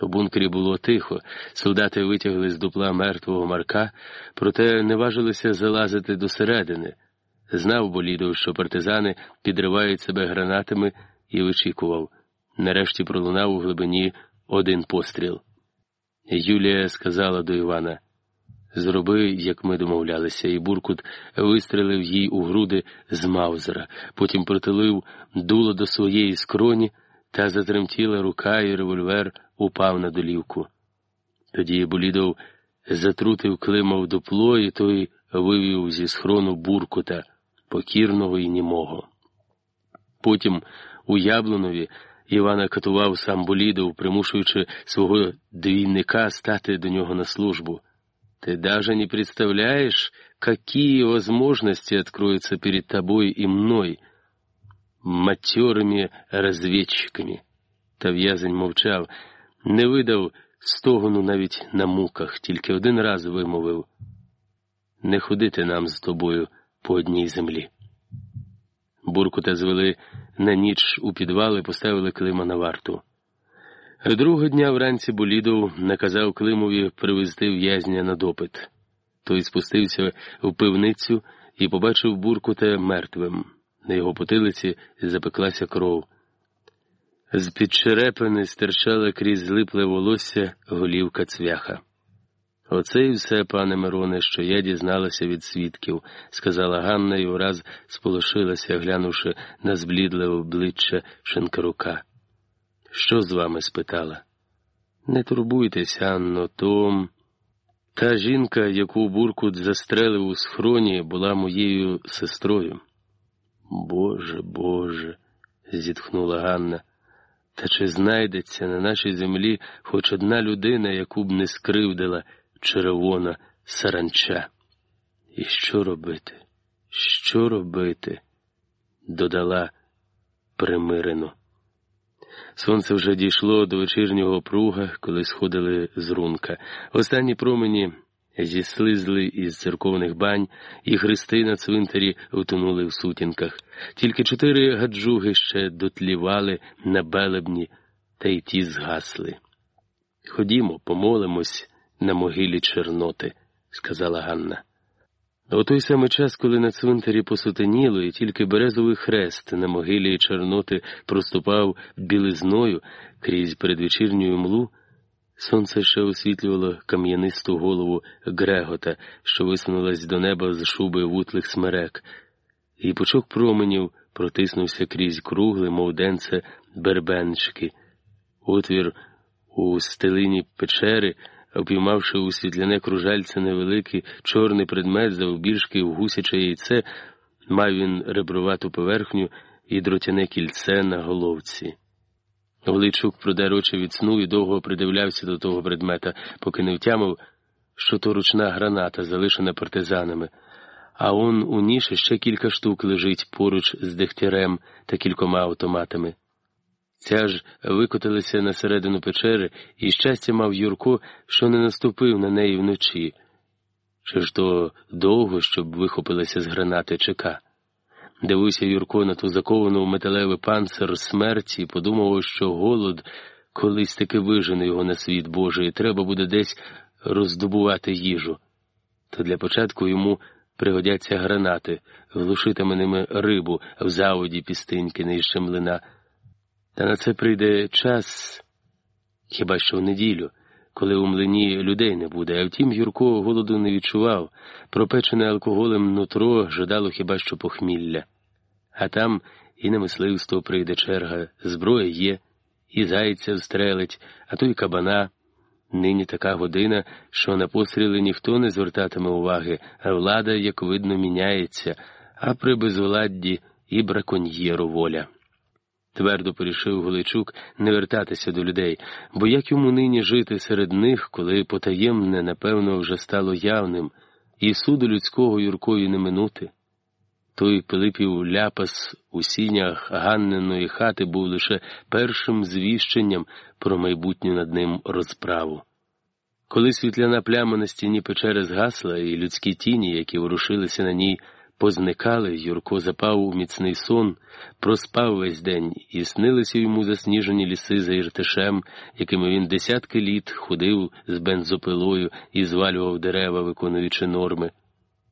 У бункері було тихо, солдати витягли з дупла мертвого Марка, проте не важилися залазити досередини. Знав Болідов, що партизани підривають себе гранатами і вичікував. Нарешті пролунав у глибині один постріл. Юлія сказала до Івана Зроби, як ми домовлялися, і Буркут вистрелив їй у груди з Маузера, потім протилив дуло до своєї скроні та затремтіла рука, і револьвер упав на долівку. Тоді Болідов затрутив клима дупло, і той вивів зі схрону буркута, покірного і німого. Потім у Яблунові Івана катував сам Болідов, примушуючи свого двійника стати до нього на службу. Ты даже не представляешь, какие возможности откроются перед тобой и мной, материми разведчиками. Та в'язень мовчав, не видав стогону навіть на муках, тільки один раз вимовив не ходити нам з тобою по одній землі. Буркута звели на ніч у підвал і поставили Клима на варту. Другого дня вранці Болідов наказав Климові привезти в'язня на допит. Той спустився в пивницю і побачив Буркута мертвим. На його потилиці запеклася кров. З під черепини стирчала крізь злипле волосся голівка цвяха. Оце і все, пане Мироне, що я дізналася від свідків, сказала Ганна і враз сполошилася, глянувши на зблідле обличчя Шенкарука. Що з вами? спитала. Не турбуйтеся, Анно, то та жінка, яку Буркут застрелив у схроні, була моєю сестрою. Боже, Боже, зітхнула Ганна. Та чи знайдеться на нашій землі хоч одна людина, яку б не скривдила червона саранча? І що робити? Що робити? додала примирено. Сонце вже дійшло до вечірнього пруга, коли сходили з рунка. Останні промені зіслизли із церковних бань, і хрести на цвинтарі втонули в сутінках. Тільки чотири гаджуги ще дотлівали на белебні, та й ті згасли. Ходімо, помолимось на могилі Чорноти, сказала Ганна. У той самий час, коли на цвинтарі посутеніло, і тільки березовий хрест на могилі Чорноти проступав білизною крізь передвечірню млу, сонце ще освітлювало кам'янисту голову Грегота, що висунулась до неба з шуби вутлих смерек, і пучок променів протиснувся крізь кругле, мов денце бербенчики. Отвір у стелині печери обіймавши у світляне кружальце невеликий чорний предмет завбільшки в гусяче яйце, мав він ребровату поверхню і дротяне кільце на головці. Гличук продер очі від сну і довго придивлявся до того предмета, поки не втямив, що то ручна граната, залишена партизанами, а он у ніші ще кілька штук лежить поруч з дегтярем та кількома автоматами. Ця ж викотилася на середину печери, і щастя мав Юрко, що не наступив на неї вночі. Чи ж то довго, щоб вихопилася з гранати ЧК? Дивився Юрко на ту заковану в металевий панцир смерті і подумав, що голод колись таки вижене його на світ Божий, і треба буде десь роздобувати їжу. То для початку йому пригодяться гранати, глушитиме ними рибу в заводі пістиньки нижче млина. Та на це прийде час хіба що в неділю, коли у млині людей не буде, а втім, Юрко голоду не відчував, пропечене алкоголем нутро жадало хіба що похмілля. А там і на мисливство прийде черга, зброя є, і зайця встрелить, а то й кабана. Нині така година, що на постріли ніхто не звертатиме уваги, а влада, як видно, міняється, а при безвладді і браконьєру воля. Твердо порішив Голичук не вертатися до людей, бо як йому нині жити серед них, коли потаємне, напевно, вже стало явним, і суду людського Юркою не минути. Той Пилипів ляпас у сінях Ганниної хати був лише першим звіщенням про майбутню над ним розправу. Коли світляна пляма на стіні печери згасла, і людські тіні, які ворушилися на ній, позникали, Юрко запав у міцний сон, проспав весь день, і снилися йому засніжені ліси за Іртишем, якими він десятки літ ходив з бензопилою і звалював дерева, виконуючи норми.